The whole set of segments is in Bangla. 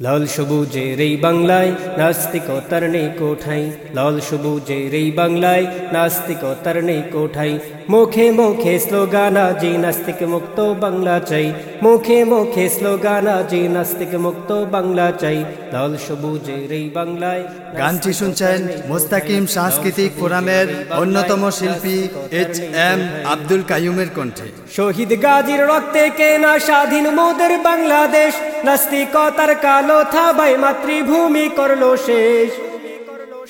লাল সবুজের এই বাংলায় নাস্তিকতার নেই কোঠাই। লাল সবুজের এই বাংলায় নাস্তিকতার নেই কোঠাই। মুখে মুখে স্লোগান আজি নাস্তিক মুক্ত বাংলা চাই। মুখে মুখে স্লোগান আজি নাস্তিক মুক্ত বাংলা চাই। লাল সবুজের এই বাংলায় গানটি শুনছেন মোস্তাকিম সাংস্কৃতিক ফোরামের অন্যতম শিল্পী এইচ এম আব্দুল কাইয়ুমের কণ্ঠে। শহীদ গাজীর রক্তে কেনা স্বাধীন মোদের বাংলাদেশ। নাস্তিকতার কালো থাবাই মাতৃভূমি করল শেষ।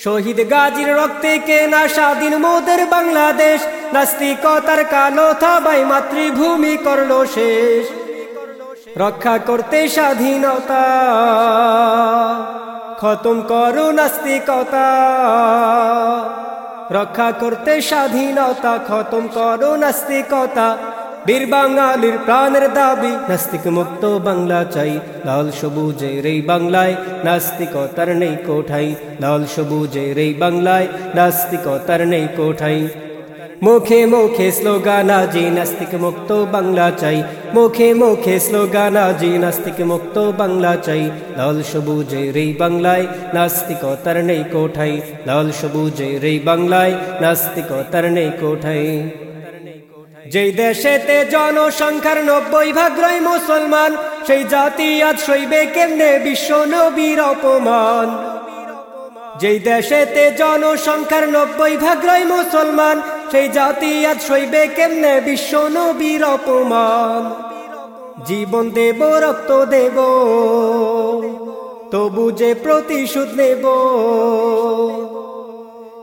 শহীদ গাজীর রক্তে কেনা স্বাধীন মোদের বাংলাদেশ, নাস্তিকতার কালো থাবাই মাতৃভূমি করল শেষ। রক্ষা করতে স্বাধীনতা, খতম করো নাস্তিকতা। রক্ষা করতে স্বাধীনতা, খতম করো নাস্তিকতা। বীর বাঙালির প্রাণের দাবি, নাস্তিক মুক্ত বাংলা চাই। লাল সবুজের এই বাংলায় নাস্তিকতার নেই কোঠাই। লাল সবুজের এই বাংলায় নাস্তিকতার নেই কোঠাই। মুখে মুখে স্লোগান, আজি নাস্তিক মুক্ত বাংলা চাই। মুখে মুখে স্লোগান, আজি নাস্তিক মুক্ত বাংলা চাই। লাল সবুজের এই বাংলায় নাস্তিকতার নেই কোঠাই। লাল সবুজের এই বাংলায় নাস্তিকতার নেই কোঠাই। যেই দেশেতে জনসংখ্যার নব্বই ভাগ রয় মুসলমান, সেই জাতি আজ সইবে কেমনে বিশ্ব নবীর অপমান? যেই দেশেতে জনসংখ্যার নব্বই ভাগ রয় মুসলমান, সেই জাতি আজ সইবে কেমনে বিশ্ব নবীর অপমান? জীবন দেব, রক্ত দেব, তবু যে প্রতিশোধ নেব।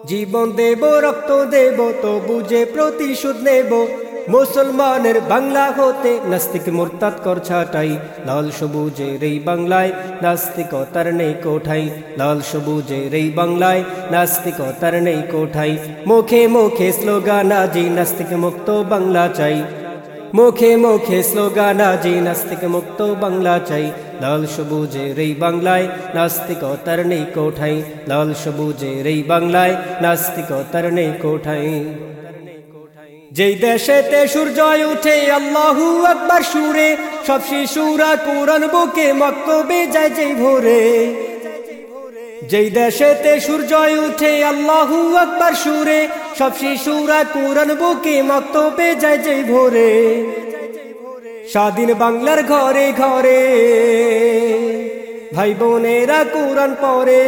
জীবন দেব, রক্ত দেব, তবু যে প্রতিশোধ নেব। মুসলমানের বাংলা হতে নাস্তিক মোরতাদ কর ছাটাই, লাল সবুজের এই বাংলায় নাস্তিকতার নেই কোঠাই। লাল সবুজের এই বাংলায় নাস্তিকতার নেই কোঠাই। মুখে মুখে স্লোগান, আজি নাস্তিক মুক্ত বাংলা চাই। মুখে মুখে স্লোগান, আজি নাস্তিক মুক্ত বাংলা চাই। লাল সবুজের এই বাংলায় নাস্তিকতার নেই কোঠাই। লাল সবুজের এই বাংলায় নাস্তিকতার নেই কোঠাই। যেই দেশেতে সূর্য উঠে আল্লাহু আকবার সুরে, সব শিশুরা কোরআন বুকে মক্তবে যায় যেই ভোরে। যেই দেশেতে সূর্য উঠে আল্লাহু আকবার সুরে, সব শিশুরা কোরআন বুকে মক্তবে যায় যেই ভোরে। স্বাধীন বাংলার ঘরে ঘরে, ভাই বোনেরা কোরআন পরে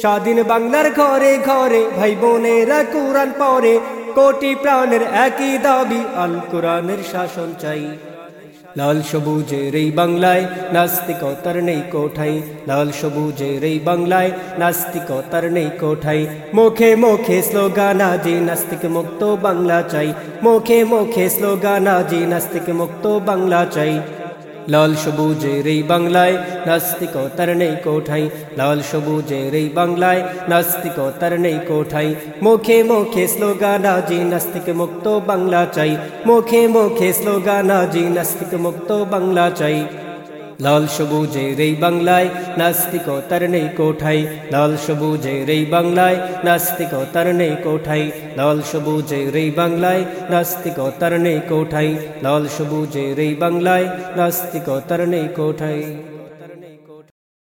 স্বাধীন বাংলার ঘরে ঘরে, ভাই বোনেরা কোরআন পরে কোটি প্রাণের একই দাবি, আল কোরআনের শাসন চাই। লাল সবুজের এই বাংলায় নাস্তিকতার নেই কোঠাই। লাল সবুজের এই বাংলায় নাস্তিকতার নেই কোঠাই। মুখে মুখে স্লোগান, আজি নাস্তিক মুক্ত বাংলা চাই। মুখে মুখে স্লোগান, আজি নাস্তিক মুক্ত বাংলা চাই। লাল সবুজের এই বাংলায় নাস্তিকতার নেই কোঠাই। লাল সবুজের এই বাংলায় নাস্তিকতার নেই কোঠাই। মুখে মুখে স্লোগান, আজি নাস্তিক মুক্ত বাংলা চাই। মুখে মুখে স্লোগান, আজি নাস্তিক মুক্ত বাংলা চাই। লাল সবুজের এই বাংলায় নাস্তিকতার নেই কোঠাই। লাল সবুজের এই বাংলায় নাস্তিকতার নেই কোঠাই। লাল সবুজের এই বাংলায় নাস্তিকতার নেই কোঠাই। লাল সবুজের এই বাংলায় নাস্তিকতার নেই কোঠাই।